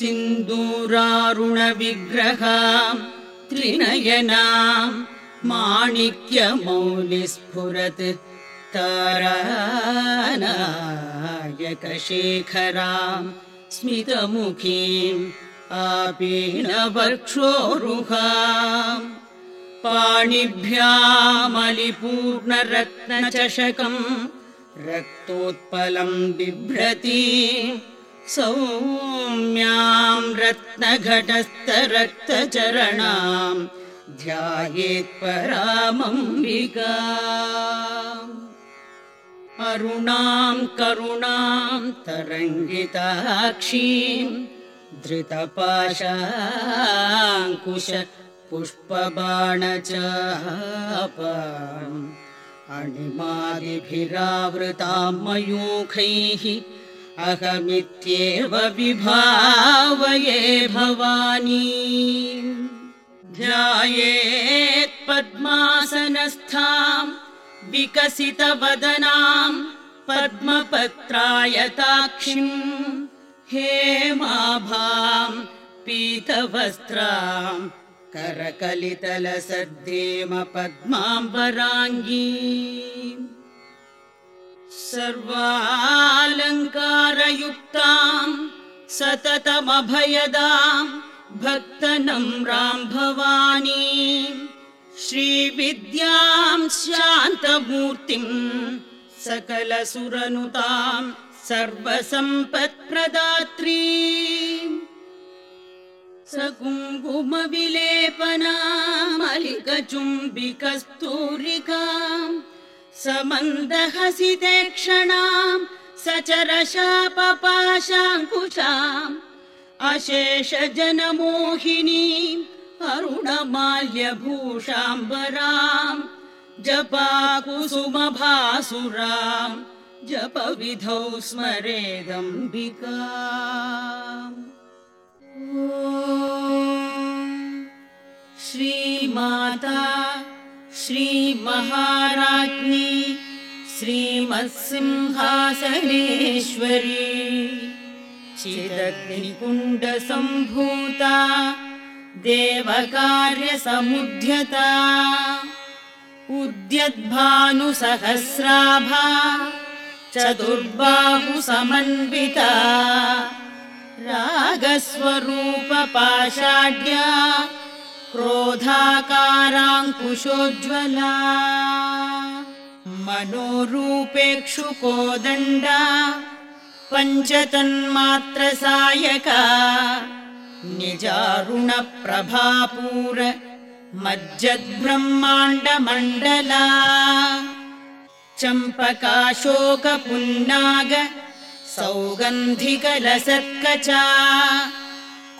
सिन्दूरारुणविग्रहाम् त्रिनयनाम् माणिक्यमौलिस्फुरत् तारानायकशेखराम् स्मितमुखीम् आपीनवक्षोरुहाम् पाणिभ्यामलिपूर्णरत्नचषकम् रक्तोत्पलम् बिभ्रती सौम्याम् रत्नघटस्थरक्तचरणाम् ध्यायेत्परामम्बिका अरुणाम् करुणाम् तरङ्गिताक्षीम् धृतपाशाङ्कुश पुष्पबाणचापाम्। अणिमादिभिरावृताम् मयूखैः अहमित्येव विभावये भवानी। ध्यायेत् पद्मासनस्थाम् विकसितवदनाम् पद्मपत्रायताक्षिम्। हेमाभाम् पीतवस्त्राम् करकलितलसद्देम पद्माम्बराङ्गी सर्वालङ्कारयुक्ताम् सततमभयदाम् भक्तनम्राम् भवानी श्रीविद्याम् शान्तमूर्तिम् सकलसुरनुताम् सर्वसम्पत्प्रदात्री। सकुङ्कुमविलेपनामलिकचुम्बिकस्तूरिकाम् समन्दहसितेक्षणाम् सचरशापपाशाङ्कुशाम् अशेषजनमोहिनीम् अरुणमाल्यभूषाम्बराम् जपाकुसुमभासुराम् जपविधौ स्मरेदम्बिका श्रीमाता श्रीमहाराज्ञी श्रीमत्सिंहासनेश्वरी चिदग्निकुण्डसम्भूता देवकार्यसमुद्यता उद्यद्भानुसहस्राभा चतुर्बाहुसमन्विता रागस्वरूपपाषाढ्या क्रोधाकाराङ्कुशोज्ज्वला। मनोरूपेक्षुकोदण्डा पञ्चतन्मात्रसायका निजारुणप्रभापूर मज्जद्ब्रह्माण्डमण्डला चम्पकाशोकपुन्नाग सौगन्धिकलसत्कचा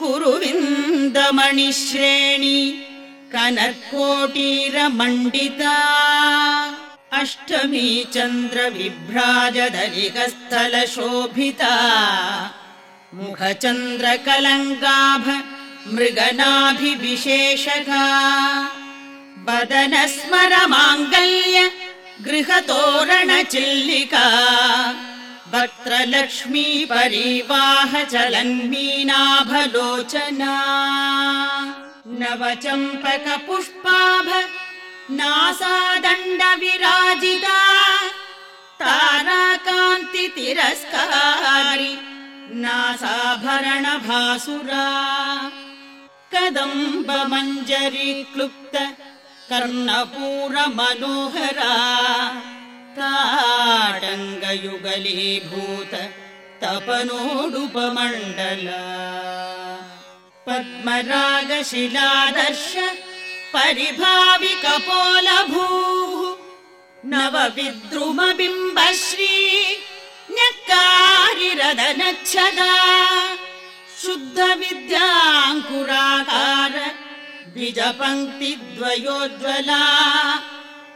कुरुविन्दमणिश्रेणी कनत्कोटीरमण्डिता। अष्टमी चन्द्रविभ्राजदलिकस्थलशोभिता। मुखचन्द्रकलङ्गाभ मृगनाभिविशेषका। वदनस्मरमाङ्गल्य गृहतोरणचिल्लिका वक्त्रलक्ष्मी परिवाह चलन्मीनाभलोचना। नवचम्पकपुष्पाभ नासादण्डविराजिता। ताराकान्ति तिरस्कारि नासाभरणभासुरा। कदम्बमञ्जरी क्लुप्त कर्णपूरमनोहरा ताडङ्गयुगलीभूत तपनोडुपमण्डला। पद्मरागशिलादर्श परिभाविकपोलभूः नवविद्रुमबिम्बश्री न्यक्कारिरदनच्छदा शुद्धविद्याङ्कुराकार द्विजपङ्क्तिद्वयोज्ज्वला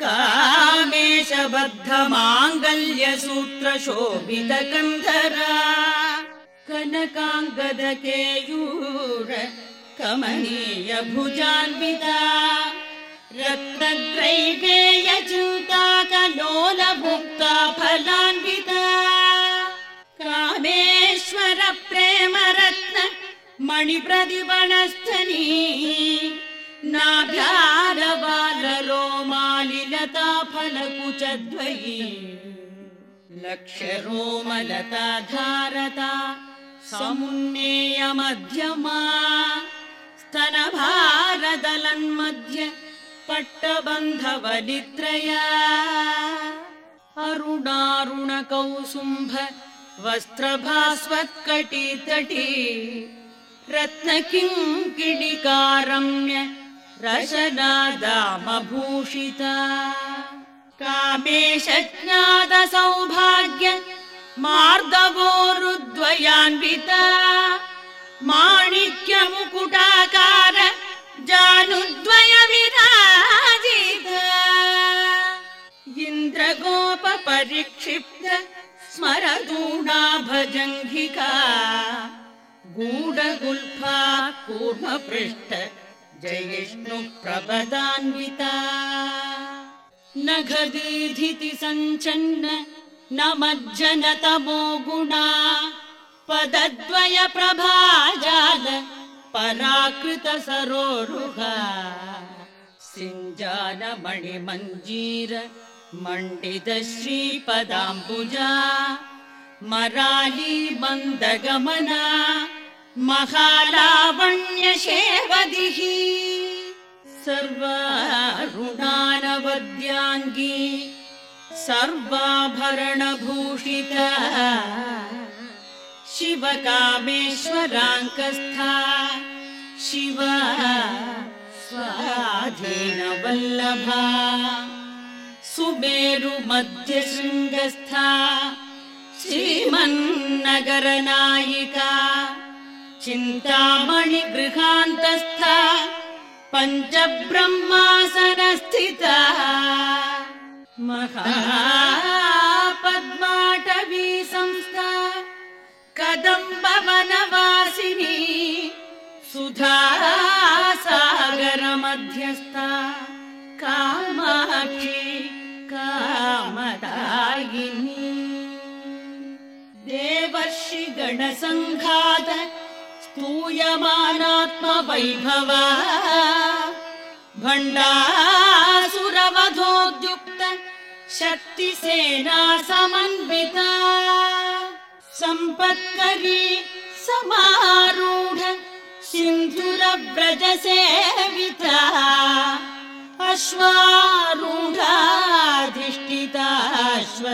मानसा अनाकलित सादृश्य चिबुक श्रीविराजिता कामेशबद्ध माङ्गल्य सूत्र शोभित कन्धरा कनकाङ्गद केयूर कामेश्वर प्रेम रत्न नाभ्यारबालरोमालिलता फलकुचद्वयी लक्ष्य रोमलता धारता समुन्नेय मध्यमा स्तनभारदलन्मध्य पट्टबन्धवलित्रया अरुणारुणकौसुम्भ वस्त्रभास्वत्कटितटी रत्नकिङ्किणिकारम्य रशनादामभूषिता कामेशज्ञातसौभाग्य मार्दवोरुद्वयान्विता। माणिक्यमुकुटाकार जानुद्वय विराजिता इन्द्रगोप परिक्षिप्त स्मरदूणा भजङ्घिका गूढगुल्फा कूर्मपृष्ठ जयिष्णु प्रपदान्विता। नघदीधिति सञ्चन्न न मज्जनतमो गुणा। पदद्वय प्रभाजाल पराकृत सरोरुहा। सिञ्जान मणिमञ्जीर मण्डित श्रीपदाम्बुजा। मराली मन्दगमना महालावण्यशेवदिः सर्वारुणानवद्याङ्गी सर्वाभरणभूषिता। शिवकामेश्वराङ्कस्था शिव स्वाधीनवल्लभा। सुमेरुमध्यशृङ्गस्था श्रीमन्नगरनायिका चिन्तामणिगृहान्तस्था पञ्चब्रह्मासनस्थिता। महापद्माटवी संस्था कदम्बवनवासिनी सुधा सागरमध्यस्था कामाक्षी कामदायिनी। देवर्षि गणसङ्घात स्तूयमानात्मवैभवा भण्डासुरवधोद्युक्त शक्तिसेना समन्विता सम्पत्करी समारूढ सिन्धुरव्रजसेविता। अश्वारूढाधिष्ठिताश्व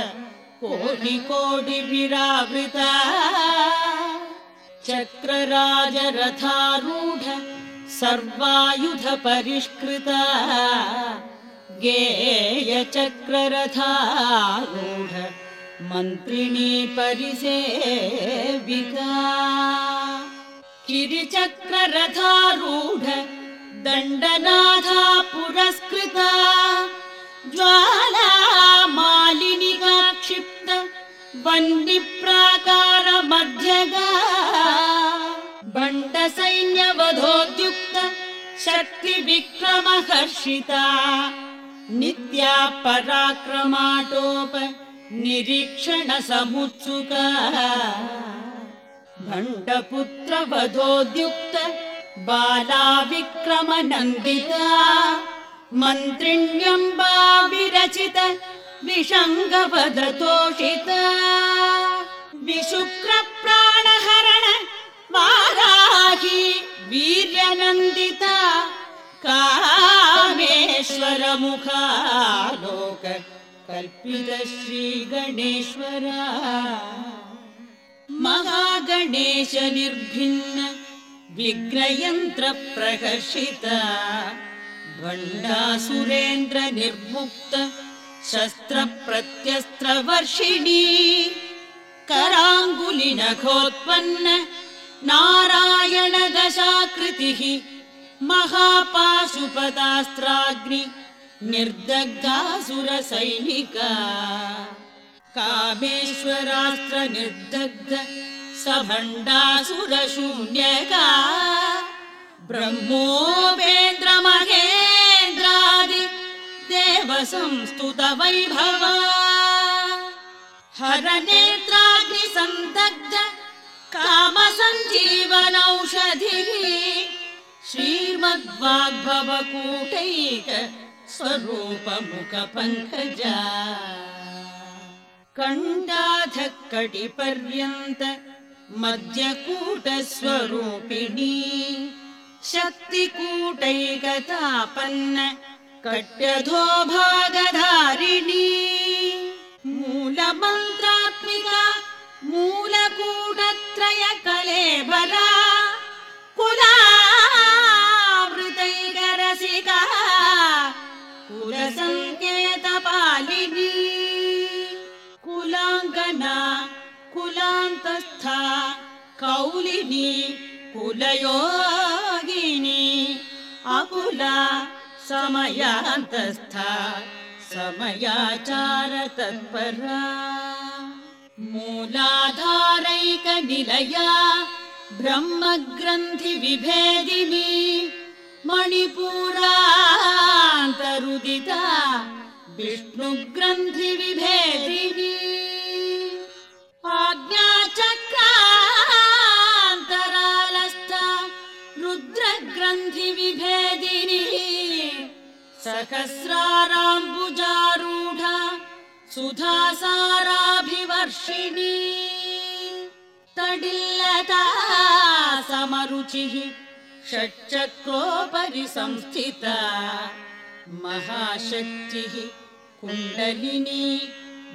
कोटिकोटिभिरावृता चक्रराजरथारूढ सर्वायुध परिष्कृता गेयचक्ररथारूढ मन्त्रिणी परिसेविता गिरिचक्ररथारूढ दण्डनाथा पुरस्कृता ज्वाला क्षिप्त मध्यगा बण्डसैन्यवधोद्युक्त शक्तिविक्रमहर्षिता। नित्या पराक्रमाटोप निरीक्षण समुत्सुका भण्डपुत्रवधोद्युक्त बाला विक्रमनन्दिता मन्त्रिण्यम्बा विरचित विषङ्गवदतोषिता विशुक्रप्राणहरण वाराही वीर्यनन्दिता। कामेश्वरमुखालोक कल्पित श्रीगणेश्वरा। महागणेश निर्भिन्न विघ्नयन्त्र प्रकर्षिता भण्डासुरेन्द्र निर्मुक्त शस्त्र प्रत्यस्त्र वर्षिणी कराङ्गुलिनखोत्पन्न नारायणदशाकृतिः महापाशुपदास्त्राग्नि निर्दग्धासुरसैनिका कामेश्वरास्त्र निर्दग्ध सभण्डासुरशून्यका ब्रह्मोपेन्द्रमहेन्द्रादि देवसंस्तुतवैभव हरनेत्राग्निसन्दग्ध कामसञ्जीवनौषधिः। श्रीमद्वाग्भवकूटैक स्वरूपमुखपङ्कजा। कण्डाधकटिपर्यन्त मध्यकूटस्वरूपिणी। शक्तिकूटैकतापन्न कट्यधो भागधारिणी मूलमन्त्रात्मिका मूलकूटत्रय कलेबरा कुलावृतैकरसिका कुलसङ्केतपालिनी। कुलाङ्गना कुलान्तस्था कौलिनी कुलयोगिनी। अकुला समयान्तस्था समयाचारतत्परा। मूलाधारैकनिलया ब्रह्मग्रन्थिविभेदिनी मणिपुरान्तरुदिता विष्णुग्रन्थिविभेदिनी। आज्ञाचक्रान्तरालस्था रुद्रग्रन्थिविभेदिनी सहस्राराम्बुजारूढा सुधासाराभिवर्षिणी। तडिल्लता समरुचिः षट्चक्रोपरि संस्थिता महाशक्तिः कुण्डलिनी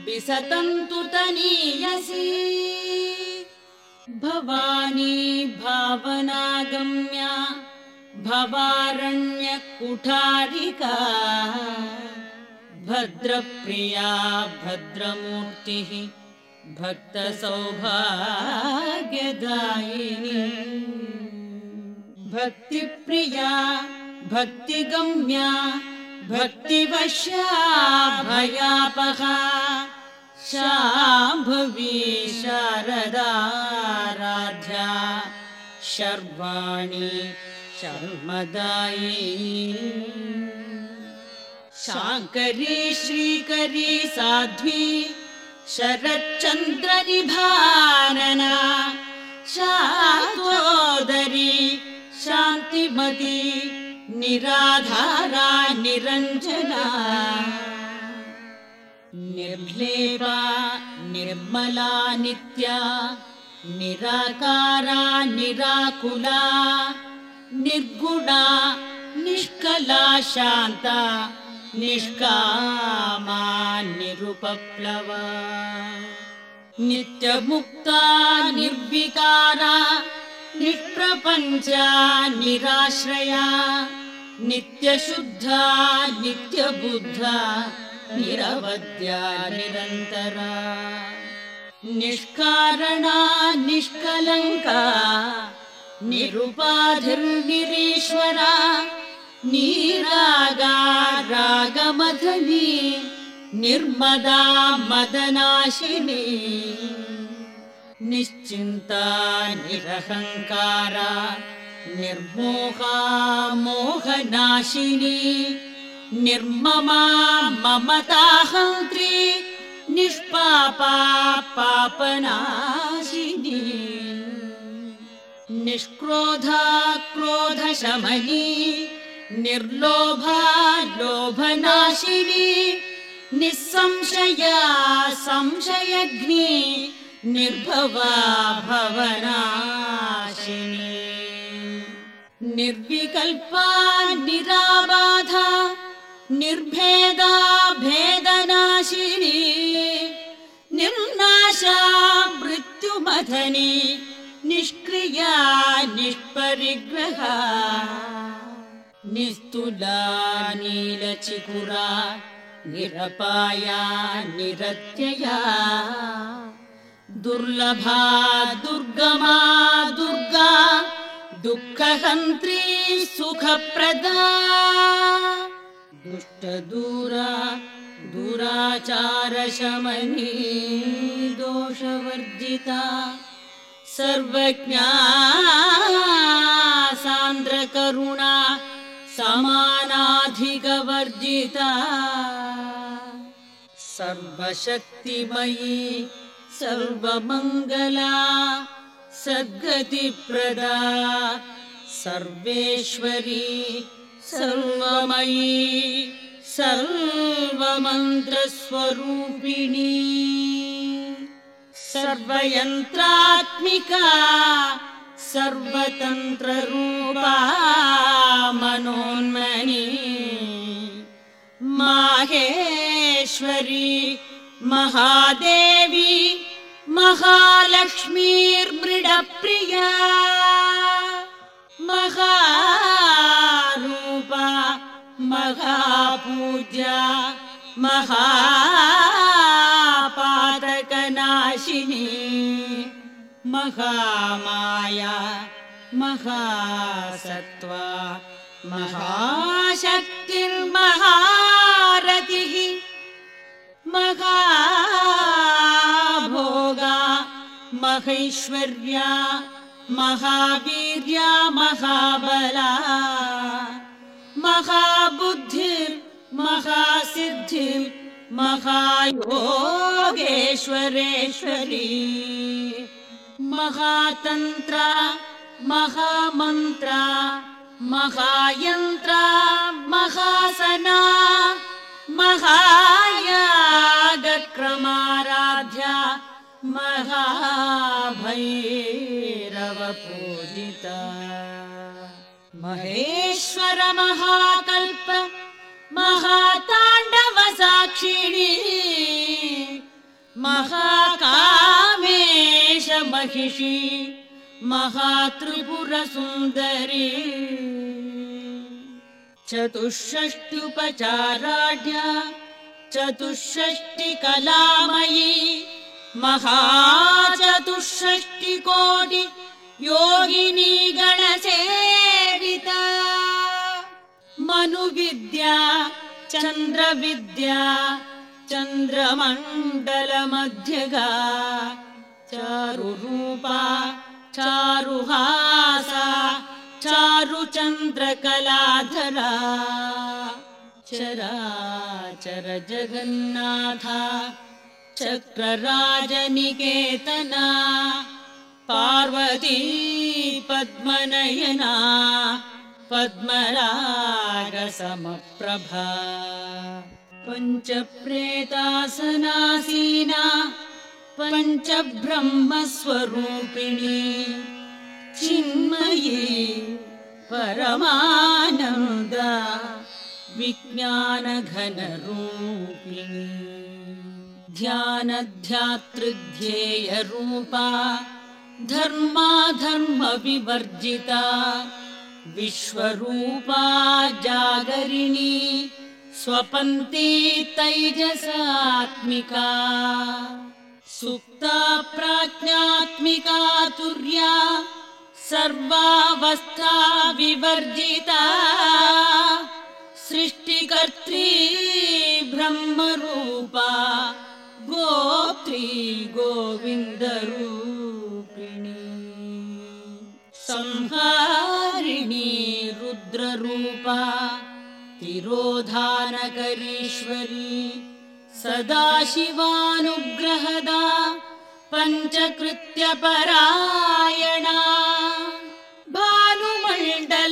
विसतन्तु तनीयसी भवानी भावनागम्या भवारण्यकुठारिका भद्रप्रिया भद्रमूर्तिः भक्तसौभाग्यदायिनी। भक्तिप्रिया भक्तिगम्या भक्तिवश्या भयापहा शाम्भवी शारदाराध्या शर्वाणि शर्मदायी। शाङ्करी श्रीकरी साध्वी शरच्चन्द्रनिभानना शान्तोदरी शान्तिमती निराधारा निरञ्जना निर्लेपा निर्मला नित्या निराकारा निराकुला निर्गुणा निष्कला शान्ता निष्कामा निरुपप्लवा। नित्यमुक्ता निर्विकारा निष्प्रपञ्चा निराश्रया नित्यशुद्धा नित्यबुद्धा निरवद्या निरन्तरा। निष्कारणा निष्कलङ्का निरुपाधिर्निरीश्वरा नीरागा रागमथनी निर्मदा मदनाशिनी निश्चिन्ता निरहङ्कारा निर्मोहा मोहनाशिनी निर्ममा ममताहन्त्री निष्पापा पापनाशिनी निष्क्रोधा क्रोधशमनी निर्लोभा लोभनाशिनी निःसंशया संशयग्नि निर्भवा भवनाशिनी। निर्विकल्पा निराबाधा निर्भेदा भेदनाशिनी निर्नाशा मृत्युमथनी निष्क्रिया निष्परिग्रहा। निस्तुला नीलचिकुरा निरपाया निरत्यया। दुर्लभा दुर्गमा दुर्गा दुःखहन्त्री सुखप्रदा। दुष्टदूरा दुराचारशमनी दोषवर्जिता सर्वज्ञा सान्द्रकरुणा समानाधिकवर्जिता। सर्वशक्तिमयी सर्वमङ्गला सद्गतिप्रदा। सर्वेश्वरी सर्वमयी सर्वमन्त्रस्वरूपिणी सर्वयन्त्रात्मिका सर्वतन्त्ररूपा मनोन्मनी। माहेश्वरी महादेवी महालक्ष्मीर्मृडप्रिया। महारूपा महापूजा महापातकनाशिनी महामाया महासत्त्वा महाशक्तिर्महारतिः महाभोगा महैश्वर्या महावीर्या महाबला। महाबुद्धिर्महासिद्धिर् महायोगेश्वरेश्वरी। महातन्त्रा महामन्त्रा महायन्त्रा महासना महायागक्रमाराध्या महाभैरवपूजिता। महेश्वर महाकल्प महाताण्डवसाक्षिणी महाकामेश महिषी महात्रिपुरसुन्दरी। चतुष्षष्ट्युपचाराढ्या चतुष्षष्टिकलामयी महाचतुष्षष्टिकोटि योगिनी गणसेविता। मनुविद्या चन्द्रविद्या चन्द्रमण्डलमध्यगा चारुरूपा चारुहासा चारुचन्द्रकलाधरा। चराचर जगन्नाथा चक्रराजनिकेतना पार्वती पद्मनयना पद्मरागसमप्रभा। पञ्चप्रेतासनासीना पञ्चब्रह्मस्वरूपिणी चिन्मयी परमानन्द विज्ञानघनरूपिणी। ध्यानध्यातृध्येयरूपा धर्माधर्मविवर्जिता विश्वरूपा जागरिणी स्वपन्ती तैजसात्मिका सुप्ता प्राज्ञात्मिका तुर्या सर्वावस्था विवर्जिता सृष्टिकर्त्री ब्रह्मरूपा गोत्री गोविन्दरूपिणी संहारिणी रुद्ररूपा तिरोधानकरीश्वरी सदाशिवानुग्रहदा पञ्चकृत्यपरायणा। भानुमण्डलमध्यस्था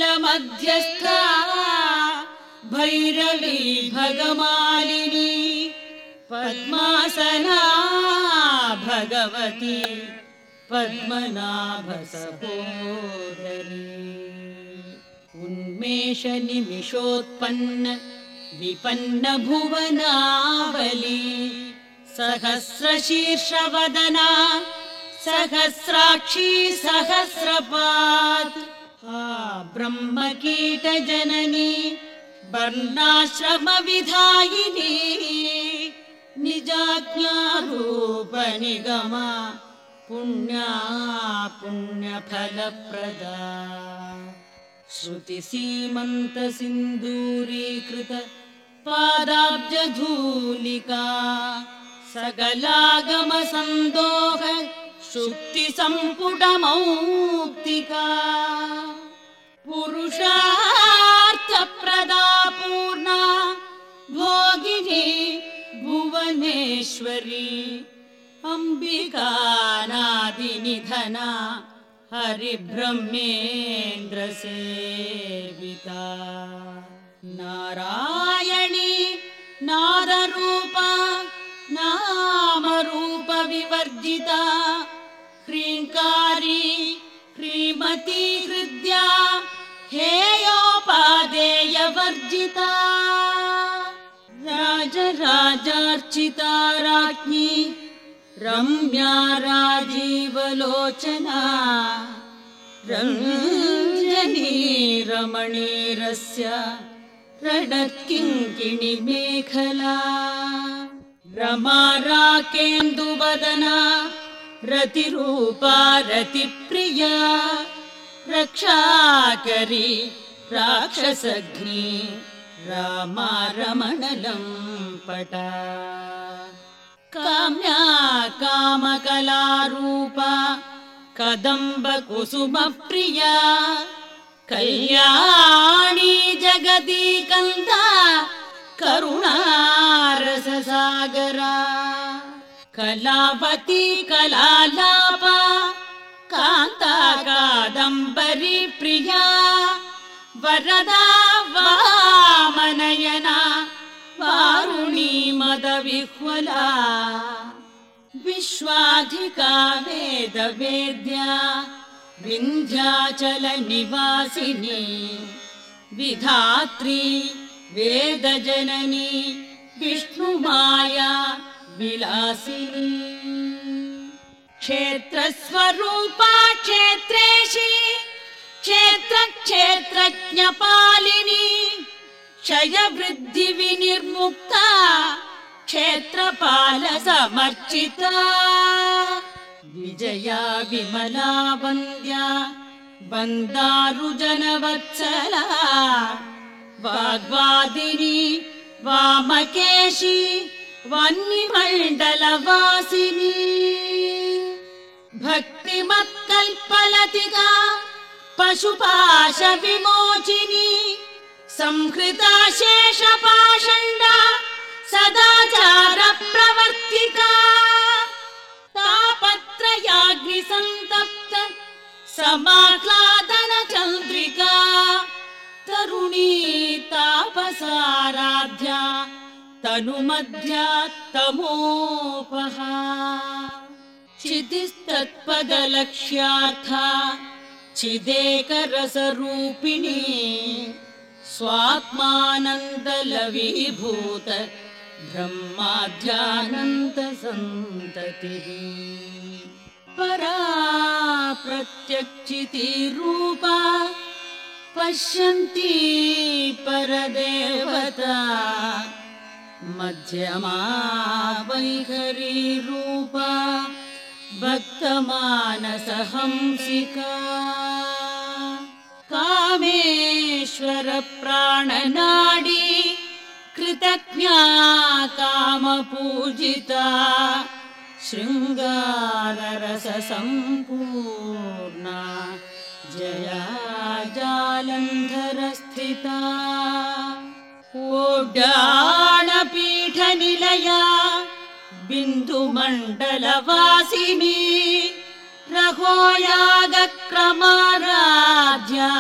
भैरवी भगमालिनी पद्मासना भगवती पद्मनाभसहोदरी। उन्मेषनिमिषोत्पन्न विपन्न भुवनावली सहस्रशीर्षवदना सहस्राक्षी सहस्रपात्। आ ब्रह्मकीटजननी वर्णाश्रमविधायिनी निजाज्ञारूपनिगमा पुण्या पुण्यफलप्रदा। श्रुतिसीमन्तसिन्दूरीकृत पादाब्जधूलिका सकलागमसन्दोह शुक्तिसम्पुटमौक्तिका। पुरुषार्थप्रदा पूर्णा भोगिनी भुवनेश्वरी अम्बिकानादिनिधना हरिब्रह्मेन्द्रसेविता। नारायणी नादरूपा नामरूपविवर्जिता ह्रीङ्कारी ह्रीमती हृद्या हेयोपादेयवर्जिता। राजराजार्चिता राज्ञी रम्या राजीवलोचना रञ्जनी रमणीरस्य रणत्किङ्किणि मेखला। रमा राकेन्दुवदना रतिरूपा रतिप्रिया रक्षाकरी राक्षसघ्नी रामा रमणलम् पटा काम्या कामकलारूपा कदम्बकुसुमप्रिया कल्याणी जगती कन्दा करुणारससागरा कलावती कलालापा कान्ता कादम्बरी प्रिया वरदा वामनयना वारुणी मदविह्वला। विश्वाधिका वेदवेद्या विन्ध्याचलनिवासिनी। विधात्री वेदजननी। विष्णुमाया विलासिनी। क्षेत्रस्वरूपा क्षेत्रेशी। क्षेत्रक्षेत्रज्ञपालिनी क्षयवृद्धिविनिर्मुक्ता क्षेत्रपालसमर्चिता। विजया विमला वन्द्या वन्दारुजनवत्सला वाग्वादिनी वामकेशी वह्निमण्डलवासिनी। भक्तिमत्कल्पलतिका पशुपाशविमोचिनी संहृता शेषपाषण्डा सदाचारप्रवर्तिका। तापत्रयाग्निसन्तप्त समाह्लादनचन्द्रिका। तरुणी तापसाराध्या तनुमध्या तमोपहा। चितिस्तत्पदलक्ष्यार्था चिदेकरसरूपिणी स्वात्मानन्दलवीभूत ब्रह्माध्यानन्दसन्ततिः। परा प्रत्यक्षितिरूपा पश्यन्ती परदेवता मध्यमा वैखरीरूपा भक्तमानसहंसिका कामेश्वर प्राणनाडी कृतज्ञा कामपूजिता शृङ्गाररससम्पूर्णा जया जालन्धरस्थिता ओड्डाणपीठनिलया बिन्दुमण्डलवासिनी रघोयागक्रमाराध्या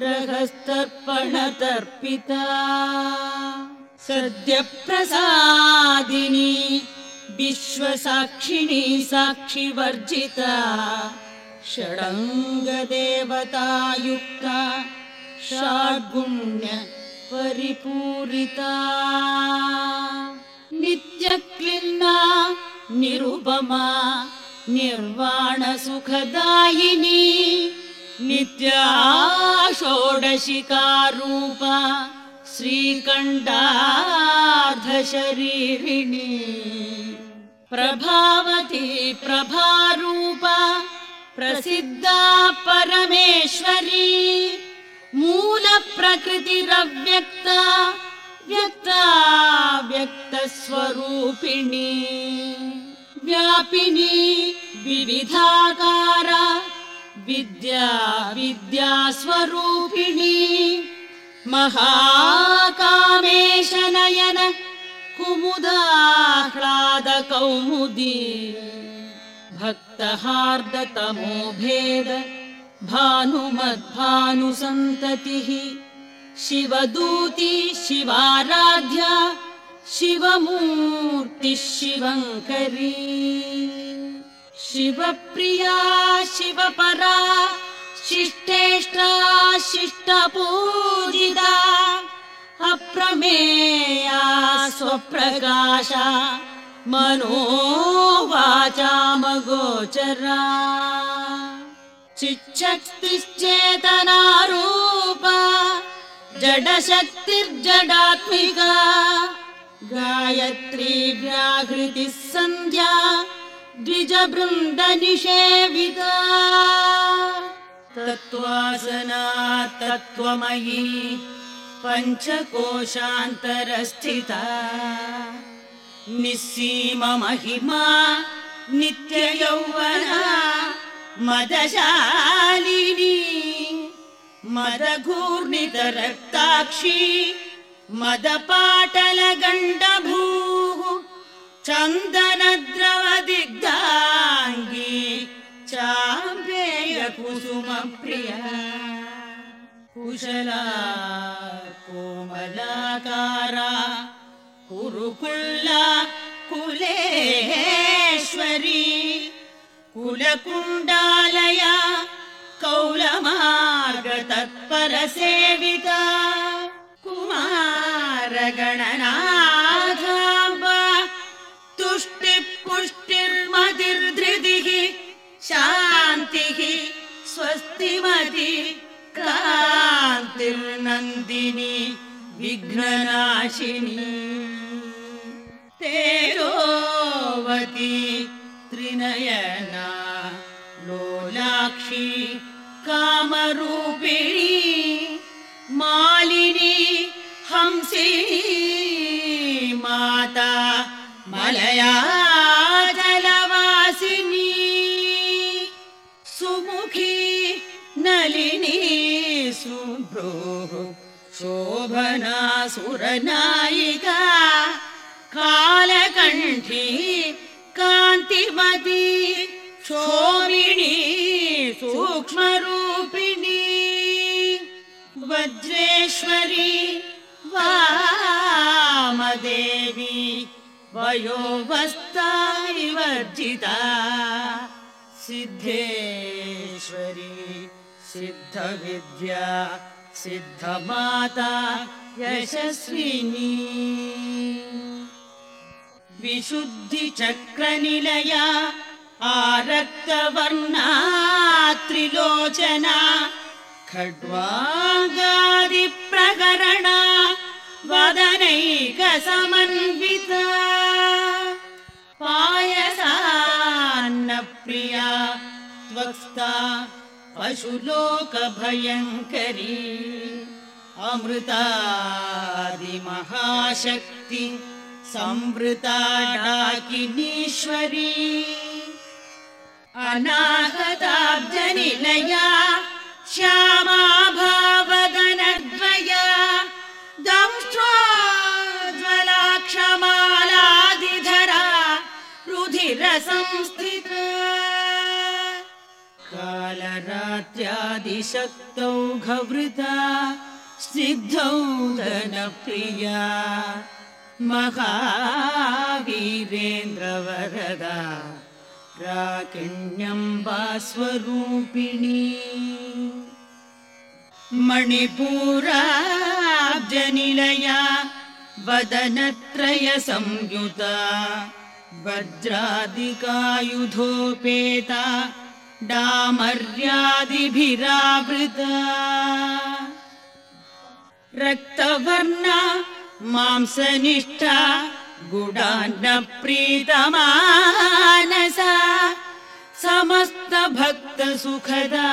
रहस्तर्पणतर्पिता सद्यप्रसादिनी विश्वसाक्षिणी साक्षिवर्जिता षडङ्गदेवतायुक्ता षड्गुण्य परिपूरिता नित्यक्लिन्ना निरुपमा निर्वाणसुखदायिनी नित्या षोडशिकारूपा श्रीकण्डार्धशरीरिणी प्रभावती प्रभारूपा प्रसिद्धा परमेश्वरी मूलप्रकृतिरव्यक्ता व्यक्ता व्यक्तस्वरूपिणी व्यापिनी विविधाकारा विद्या विद्यास्वरूपिणी महाकामेशनयन कुमुदाह्लादकौमुदी भक्तहार्दतमो भेद भानुमद्भानुसन्ततिः शिवदूती शिवाराध्या शिवमूर्तिः शिवङ्करी शिवप्रिया शिवपरा शिष्टेष्टा शिष्टपूजिता अप्रमेया स्वप्रकाशा मनोवाचामगोचरा चिच्छक्तिश्चेतनारूपा जडशक्तिर्जडात्मिका गायत्री व्याहृतिः सन्ध्या द्विजबृन्दनिषेविता। तत्त्वासना तत्त्वमयी पञ्चकोशान्तरस्थिता। निःसीममहिमा नित्ययौवना मदशालिनी। मदघूर्णितरक्ताक्षी मदपाटलगण्डभूः चन्दनद्रवदिग्धाङ्गी चाम्बेयकुसुमप्रिया कुशला कोमलाकारा कुरुकुल्ला कुलेश्वरी कुलकुण्डालया कौलमार्गतत्परसेविता कुमारगणनाथाम्ब तुष्टिपुष्टिर्मतिर्धृतिः शान्तिः स्वस्तिमति कान्तिर्नन्दिनी विघ्ननाशिनी। तेजोवती त्रिनयना लोलाक्षी कामरूपिणी शोभना सुरनायिका कालकण्ठी कान्तिमती शोभिणी सूक्ष्मरूपिणी वज्रेश्वरी वामदेवी वयोवस्था विवर्जिता सिद्धेश्वरी सिद्धविद्या सिद्धमाता यशस्विनी। विशुद्धिचक्रनिलया आरक्तवर्णा त्रिलोचना खड्वागादिप्रकरणा वदनैकसमन्विता। पायसान्नप्रिया त्वक्स्ता पशुलोकभयङ्करी अमृतादिमहाशक्ति संवृता डाकिनीश्वरी अनागताब्जनिलया श्यामा भावदनद्वया दंष्ट्वाज्वलाक्षमालादिधरा रुधिरसंस्थिता कालरात्र्यादिशक्तौ घवृता सिद्धौ धनप्रिया। महावीरेन्द्रवरदा राकिण्यम्बा स्वरूपिणी मणिपुराब्जनिलया वदनत्रयसंयुता वज्रादिकायुधोपेता डामर्यादिभिरावृता। रक्तवर्णा मांसनिष्ठा गुडान्नप्रीतमानसा। समस्तभक्तसुखदा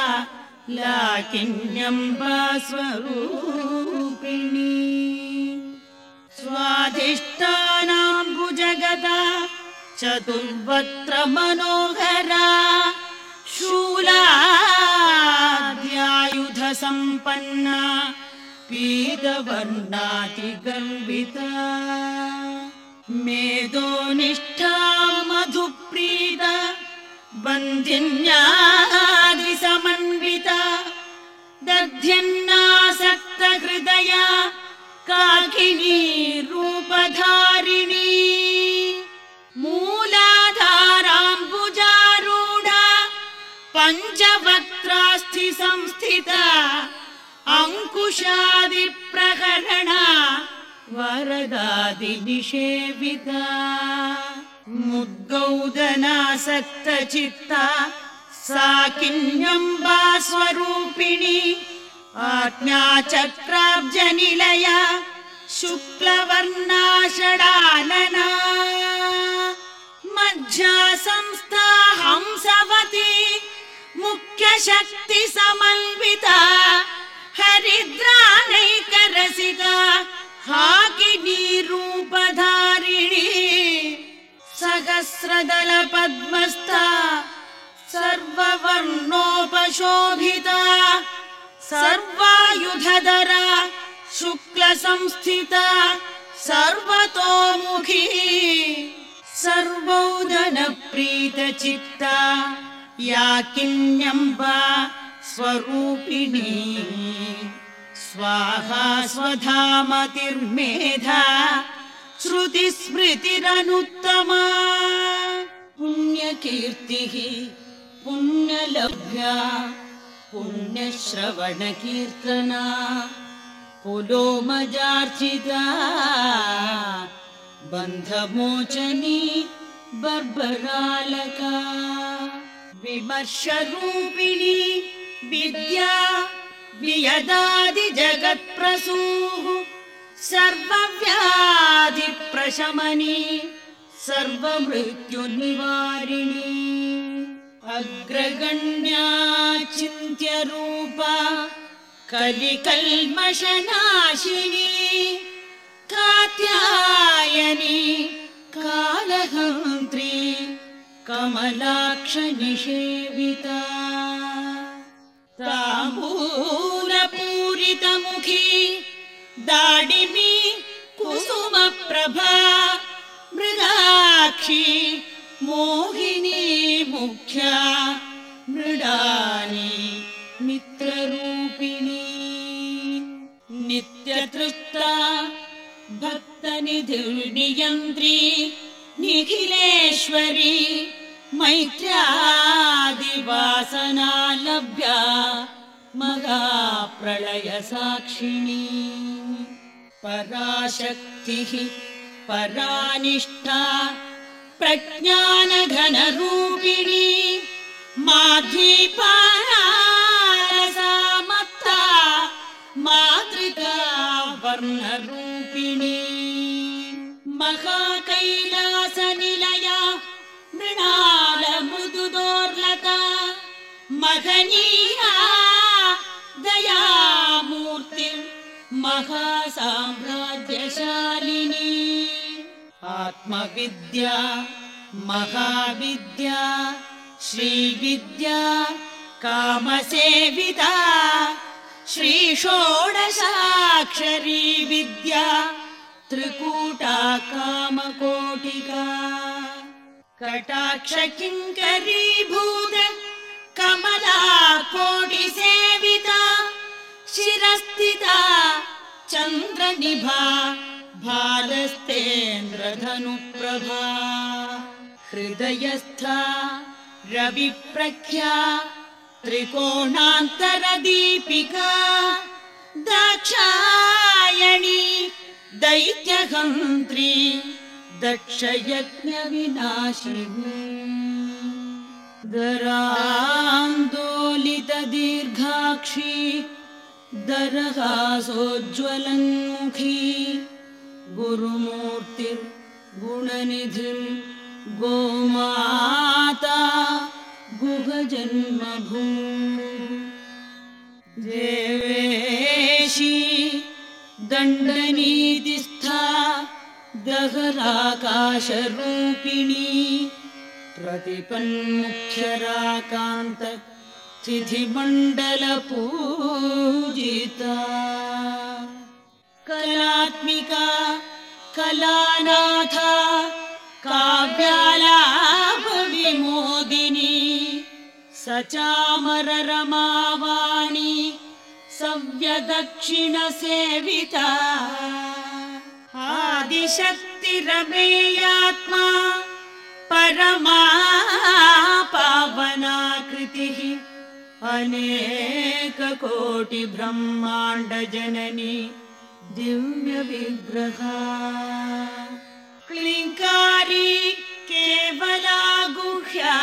लाकिन्यम्बा स्वरूपिणी स्वाधिष्ठानाम्बुजगदा चतुर्वक्त्र मनोहरा शूलाद्यायुधसम्पन्ना पीतवर्णातिगर्विता। मेदोनिष्ठा मधुप्रीत बन्धिन्यादिसमन्विता दध्यन्नासक्तहृदया काकिनी रूपधारिणी पञ्चवक्त्रास्थि संस्थिता अङ्कुशादिप्रकरणा वरदादिनिषेविता मुद्गौदनासक्तचित्ता सा किन्यम्बा स्वरूपिणी आज्ञाचक्राब्जनिलया शुक्लवर्णा षडानना मज्जा संस्था हंसवती मुख्यशक्तिसमन्विता हरिद्रानैकरसिका हाकिनी रूपधारिणी सहस्रदलपद्मस्था सर्ववर्णोपशोभिता सर्वायुधदरा शुक्लसंस्थिता सर्वतोमुखी सर्वोदनप्रीतचित्ता या किन्यम्बा स्वरूपिणी। स्वाहा स्वधामतिर्मेधा। श्रुतिस्मृतिरनुत्तमा। पुण्यकीर्तिः पुण्यलभ्या। पुण्यश्रवणकीर्तना। पुलोमजार्चिता। बन्धमोचनी बर्बरालका विमर्शरूपिणी विद्या वियदादिजगत्प्रसूः सर्वव्याधिप्रशमनी सर्वमृत्युनिवारिणी अग्रगण्या चिन्त्यरूपा कलिकल्मषनाशिनी कात्यायनी कालहन्त्री कमलाक्षनिषेविता। ताम्बूलपूरितमुखी दाडिमी कुसुमप्रभा मृगाक्षी मोहिनी मुख्या मृडानी मित्ररूपिणी। नित्यतृष्टा भक्तनिधिर्नियन्त्री निखिलेश्वरी मैत्र्यादिवासना लभ्या महाप्रलयसाक्षिणी पराशक्तिः परानिष्ठा प्रज्ञानघनरूपिणी माध्वीपालसा मत्ता मातृका वर्णरूपिणी महाकैलासनिलया मृणालमृदुदोर्लता महनीया दयामूर्तिर् महासाम्राज्यशालिनी। आत्मविद्या महाविद्या श्रीविद्या कामसेविता श्रीषोडशाक्षरी विद्या त्रिकूटा कामकोटिका। कटाक्षकिङ्करीभूत कमला कोटिसेविता शिरस्थिता चन्द्रनिभा भालस्तेन्द्रधनुप्रभा। हृदयस्था रविप्रख्या त्रिकोणान्तरदीपिका दाक्षायणी दैत्यहन्त्री दक्षयज्ञविनाशिनी। दरान्दोलितदीर्घाक्षी दरहासोज्ज्वलन्मुखी गुरुमूर्तिर्गुणनिधिर्गोमाता गुहजन्मभू देवेशी दण्डनीतिस्था दहराकाशरूपिणी प्रतिपन्मुख्यराकान्त तिथिमण्डलपूजिता। कलात्मिका कलानाथा काव्यालापविमोदिनी स चामररमावाणी सव्यदक्षिणसेविता आदिशक्तिरमेयात्मा परमा पावनाकृतिः अनेककोटिब्रह्माण्डजननी दिव्यविग्रहा। क्लिङ्कारी केवला गुह्या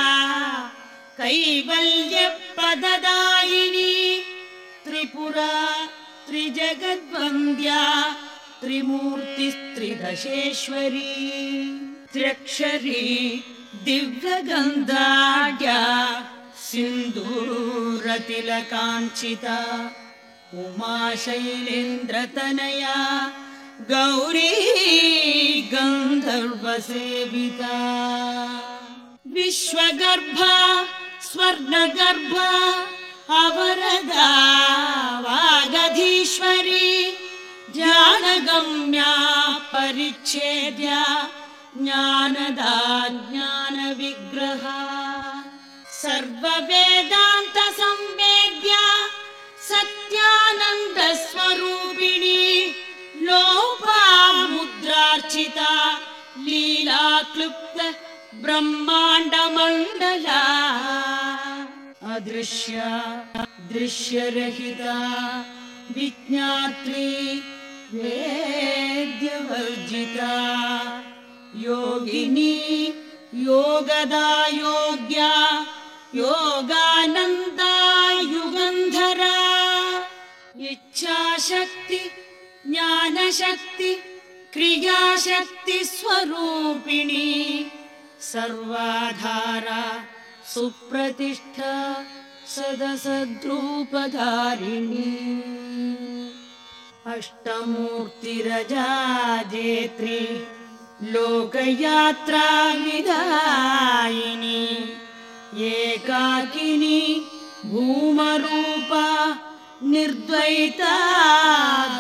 कैवल्यपददायिनी त्रिपुरा त्रिजगद्वन्द्या त्रिमूर्तिस्त्रिदशेश्वरी त्र्यक्षरी दिव्यगन्धाढ्या सिन्दूरतिलकाञ्चिता उमाशैलेन्द्रतनया गौरी गन्धर्वसेविता। विश्वगर्भा स्वर्णगर्भा अवरदा वागधीश्वरी ज्ञानगम्या परिच्छेद्या ज्ञानदा ज्ञानविग्रहा सर्ववेदान्तसंवेद्या सत्यानन्दस्वरूपिणी लोपामुद्रार्चिता लीलाक्लुप्त ब्रह्माण्डमण्डला अदृश्या दृश्यरहिता विज्ञात्री वेद्यवर्जिता योगिनी योगदा योग्या योगानन्दा युगन्धरा इच्छाशक्ति ज्ञानशक्ति क्रियाशक्ति स्वरूपिणी सर्वाधारा सुप्रतिष्ठा सदसद्रूपधारिणी। अष्टमूर्तिरजा जेत्री लोकयात्रा विदायिनी एकाकिनी भूमरूपा निर्द्वैता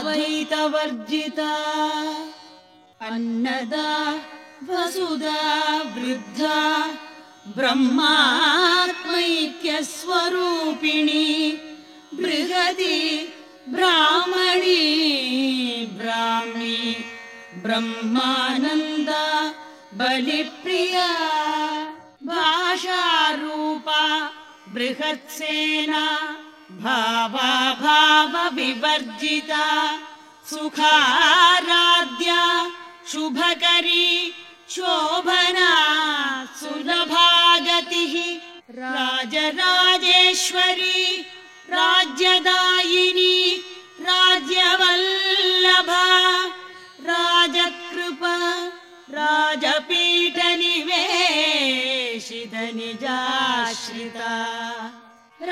द्वैतवर्जिता। अन्नदा वसुदा वृद्धा ब्रह्मात्मैक्यस्वरूपिणी बृहदी ब्राह्मणी ब्राह्मी ब्रह्मानन्दा बलिप्रिया भाषारूपा बृहत्सेना भावा भावविवर्जिता सुखाराध्या शुभकरी शोभना सुलभागतिः राजराजेश्वरी राज्यदायिनी राज्यवल्लभा राजकृपा राजपीठनिवेशितनिजाश्रिता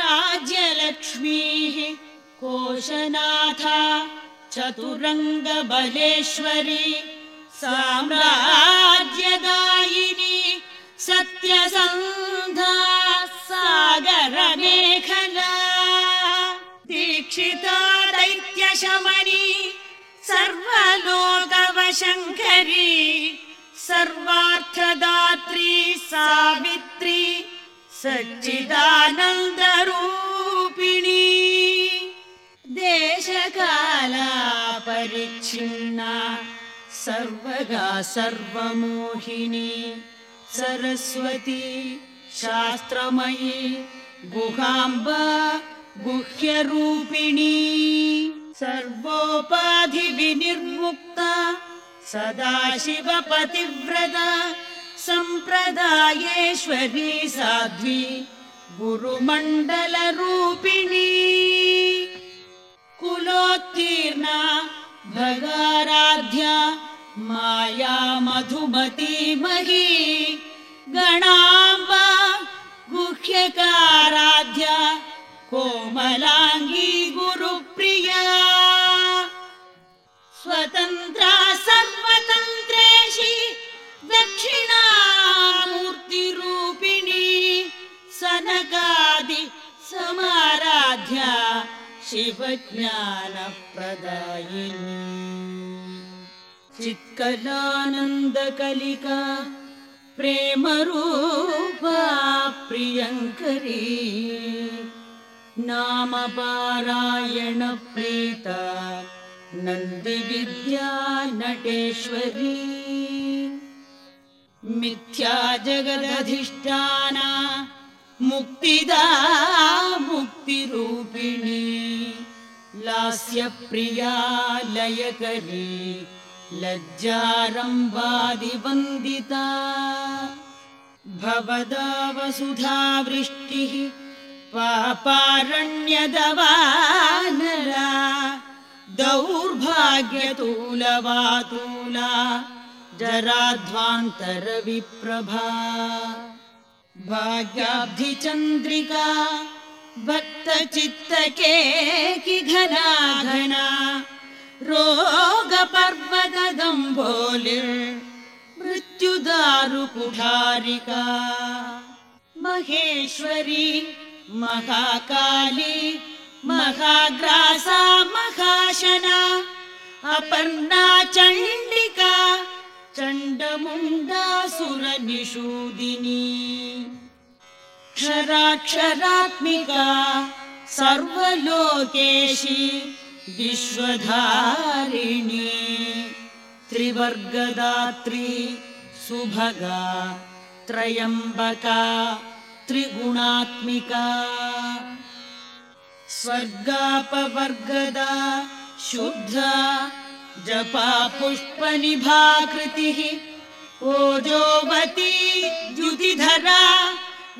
राज्यलक्ष्मीः कोशनाथा चतुरङ्गबलेश्वरी साम्राज्यदायिनी सत्यसन्धा सागरमेखला दीक्षिता दैत्यशमनी सर्वलोकवशङ्करी सर्वार्थदात्री सावित्री सच्चिदानन्दरूपिणी। देशकाला परिच्छिन्ना सर्वगा सर्वमोहिनी सरस्वती शास्त्रमयी गुहाम्बा गुह्यरूपिणी सर्वोपाधिविनिर्मुक्ता सदाशिवपतिव्रता सम्प्रदायेश्वरी साध्वी गुरुमण्डलरूपिणी। कुलोत्तीर्णा भगाराध्या माया मधुमती मही गणाम्बा मुख्यकाराध्या कोमलाङ्गी गुरुप्रिया। स्वतन्त्रा सर्वतन्त्रेषि दक्षिणामूर्तिरूपिणी सनकादि समाराध्या शिवज्ञानप्रदायिनी। चित्कलानन्दकलिका प्रेमरूपा प्रियङ्करी नामपारायणप्रीता नन्दिविद्या नटेश्वरी मिथ्या जगदधिष्ठाना मुक्तिदा मुक्तिरूपिणी लास्यप्रिया लयकरी लज्जारम्बादिवन्दिता भवदा वसुधा वृष्टिः पापारण्यदवानला दौर्भाग्यतूलवातूला जराध्वान्तरविप्रभा। भाग्याब्धिचन्द्रिका भक्तचित्तके कि घना घना रोगपर्वतदम्बोलिर् मृत्युदारुकुठारिका महेश्वरी महाकाली महाग्रासा महाशना अपर्णा चण्डिका चण्डमुण्डासुरनिषूदिनी क्षराक्षरात्मिका सर्वलोकेशी विश्वधारिणी त्रिवर्गदात्री सुभगा त्रयम्बका त्रिगुणात्मिका। स्वर्गापवर्गदा शुद्धा जपा पुष्पनिभाकृतिः ओजोवती द्युतिधरा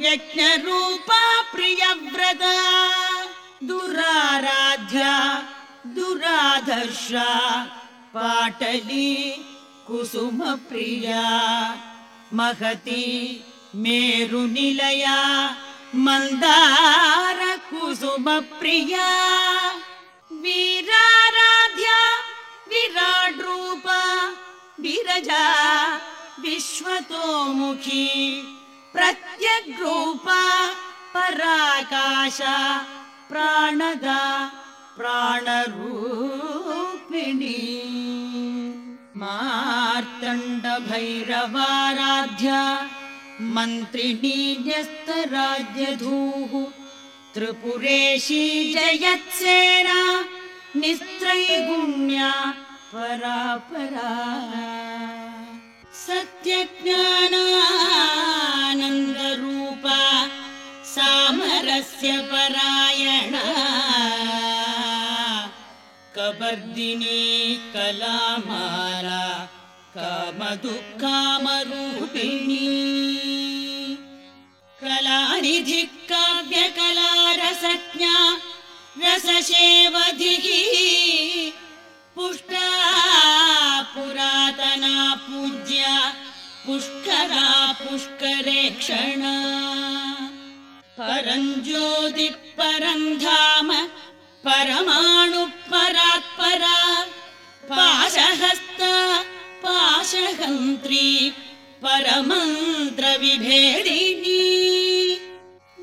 यज्ञरूपा प्रियव्रता दुराराध्या दुराधर्षा पाटली कुसुमप्रिया महती मेरुनिलया मन्दार कुसुमप्रिया। वीराराध्या विराड्रूपा विरजा विश्वतोमुखी प्रत्यग्रूपा पराकाशा प्राणदा प्राणरूपिणी। मार्तण्डभैरवाराध्या मन्त्रिणी न्यस्तराज्यधूः त्रिपुरेशी जयत्सेना निस्त्रैगुण्या परापरा। सत्यज्ञानानन्दरूपा सामरस्य परायणा कबर्दिनी कलामाला कामदुःखामरूपिणी। कलानिधि काव्यकलारसज्ञा रसशेवधिः पुष्टा पुरातना पूज्या पुष्करा पुष्करेक्षणा। परञ्ज्योतिः परम् धाम परमाणुः पाशहन्त्री परमन्त्रविभेदिनी।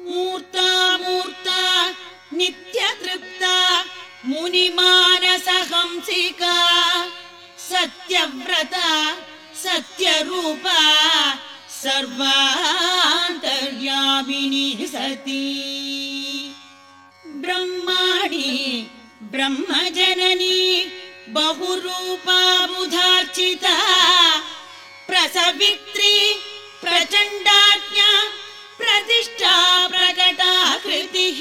मूर्ता मूर्ता नित्यतृप्ता मुनिमानसहंसिका सत्यव्रता सत्यरूपा सर्वान्तर्यामिनी सती। ब्रह्माणि ब्रह्मजननी बहुरूपा बुधार्चिता प्रसवित्री प्रचण्डाज्ञा प्रतिष्ठा प्रकटाकृतिः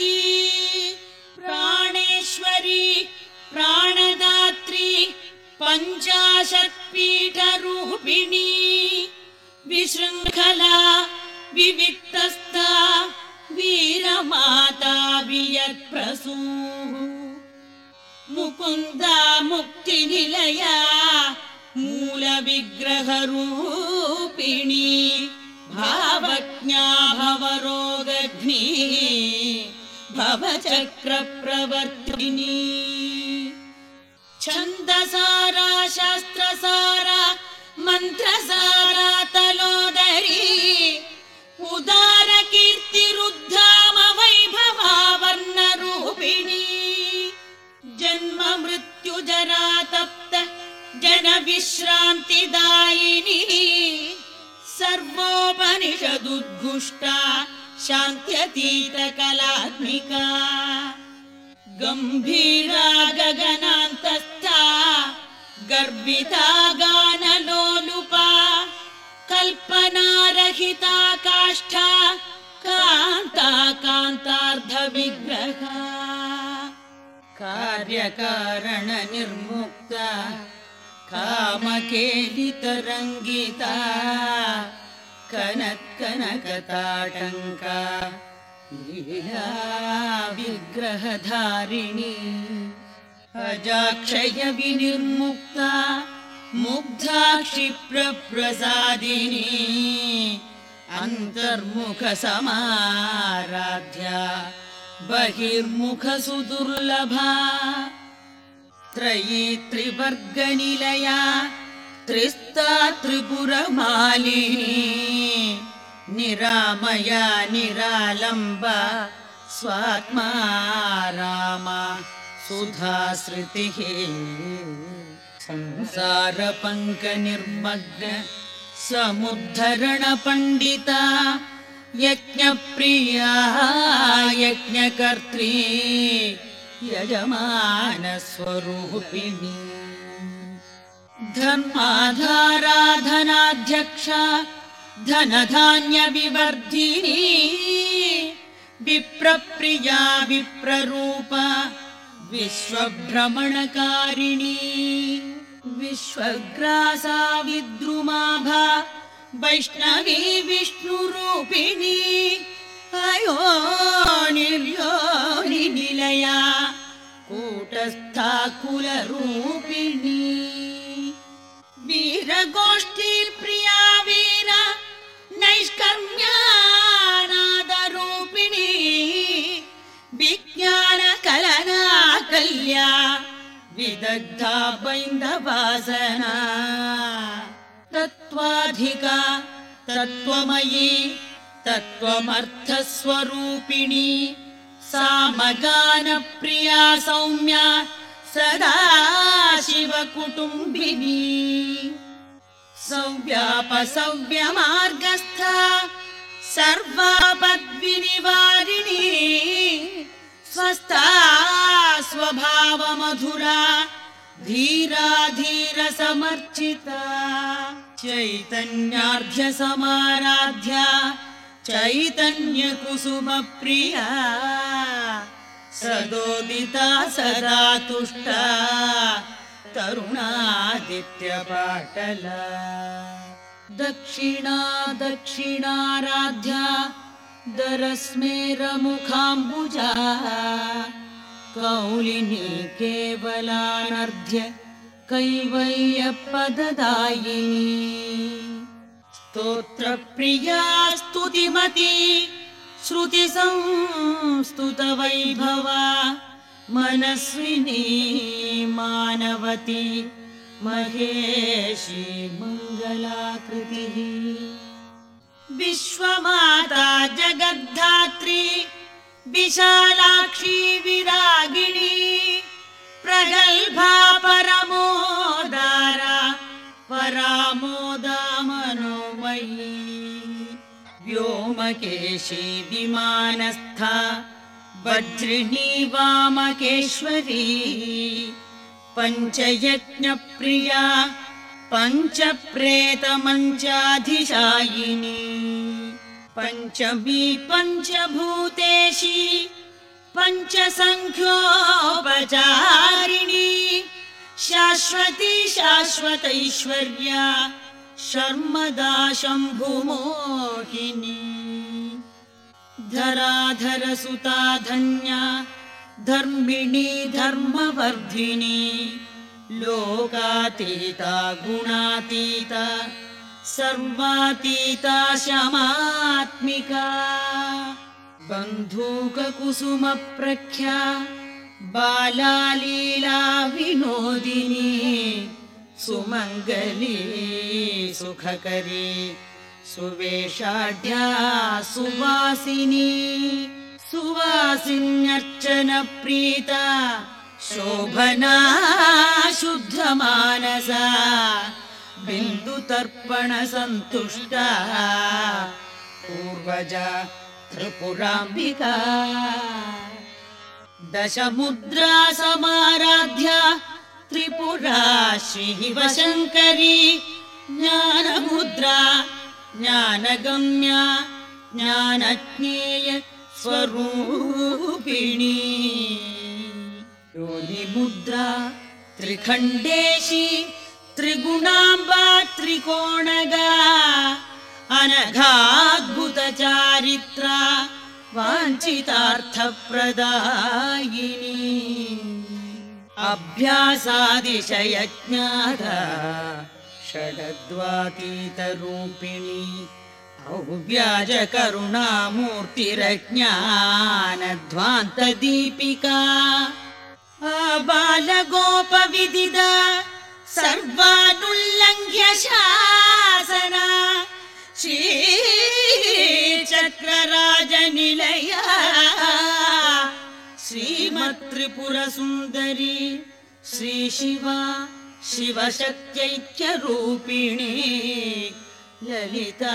प्राणेश्वरी प्राणदात्री पञ्चाशत्पीठरूपिणी विशृङ्खला विविक्तस्था वीरमाता वियत्प्रसूः। मुकुन्दा मुक्तिनिलया मूलविग्रहरूपिणी भावज्ञा भवरोगघ्नी भवचक्रप्रवर्तिनी। छन्दसारा शास्त्रसारा मन्त्रसारा तलोदरी उदारकीर्तिरुद्धाम वैभवा वर्णरूपिणी जनविश्रान्तिदायिनी सर्वोपनिषदुद्घुष्टा शान्त्यतीतकलात्मिका गम्भीरा गगनान्तस्था गर्विता गानलोलुपा कल्पनारहिता काष्ठा कान्ता कान्तार्धविग्रहा कार्यकारणनिर्मुक्ता कामकेलितरङ्गिता कनत्कनकताटङ्का लीला विग्रहधारिणी अजाक्षय विनिर्मुक्ता मुग्धा क्षिप्रप्रसादिनी अन्तर्मुखसमाराध्या बहिर्मुखसुदुर्लभा त्रयी त्रिवर्गनिलया त्रिस्ता त्रिपुरमालिनी निरामया निरालम्बा स्वात्मा रामा सुधाश्रुतिः। संसारपङ्कनिर्मग्न समुद्धरणपण्डिता यज्ञप्रिया यज्ञकर्त्री यजमानस्वरूपिणी। धर्माधाराधनाध्यक्षा धनधान्यविवर्धिनी विप्रप्रिया विप्ररूप विश्वभ्रमणकारिणी। विश्वग्रासा विद्रुमाभा वैष्णवी विष्णुरूपिणी अयो निर्योनिलया कूटस्था कुलरूपिणी वीरगोष्ठी प्रिया वीर नैष्कर्म्यानादरूपिणी। विज्ञानकलना कल्या विदग्धा बैन्दवासना। तत्त्वाधिका तत्त्वमयी तत्त्वमर्थस्वरूपिणी सामगानप्रिया सौम्या सदा शिवकुटुम्बिनी सव्यापसव्यमार्गस्था सर्वापद्विनिवारिणी स्वस्था स्वभावमधुरा धीरा धीरसमर्चिता चैतन्यार्ध्यसमाराध्या चैतन्यकुसुमप्रिया सदोदिता सदा तुष्टा तरुणादित्यपाटला दक्षिणा दक्षिणाराध्या दरस्मेरमुखाम्बुजा कौलिनी केवलानर्ध्य कैवल्यपददायिनी स्तोत्रप्रिया स्तुतिमती श्रुतिसंस्तुतवैभवा मनस्विनी मानवती महेशी मङ्गलाकृतिः। विश्वमाता जगद्धात्री विशालाक्षी विरागिणी प्रगल्भा परमोदारा परामोदा व्योमकेशी विमानस्था वज्रिणी वामकेश्वरी पञ्चयज्ञप्रिया पञ्चप्रेतमञ्चाधिशायिनी पञ्चमी पञ्चभूतेशी पञ्चसङ्ख्योपचारिणी शाश्वती शाश्वतैश्वर्या शर्मदा शम्भुमोहिनी धराधरसुता धन्या धर्मिणी धर्मवर्धिनी। लोकातीता गुणातीता सर्वातीता शमात्मिका बन्धूककुसुमप्रख्या बालालीला विनोदिनी सुमङ्गली सुखकरी सुवेषाढ्या सुवासिनी सुवासिन्यर्चनप्रीता शोभना शुद्धमानसा बिन्दुतर्पणसन्तुष्टा पूर्वजा त्रिपुराम्बिका दशमुद्रा समाराध्या त्रिपुरा शिवशङ्करी ज्ञानमुद्रा ज्ञानगम्या ज्ञानज्ञेय स्वरूपिणी। योनिमुद्रा त्रिखण्डेशी त्रिगुणाम्बा त्रिकोणगा अनघाद्भुतचारित्रा वाञ्छितार्थप्रदायिनी अभ्यासादिशयज्ञाता षडद्वातीतरूपिणी औव्याजकरुणामूर्तिरज्ञानध्वान्तदीपिका बालगोपविदिदा सर्वानुल्लङ्घ्य शासना श्रीचक्रराजनिलया श्रीमत्त्रिपुरसुन्दरी श्रीशिवा शिवशक्त्यैक्यरूपिणी ललिताम्बिका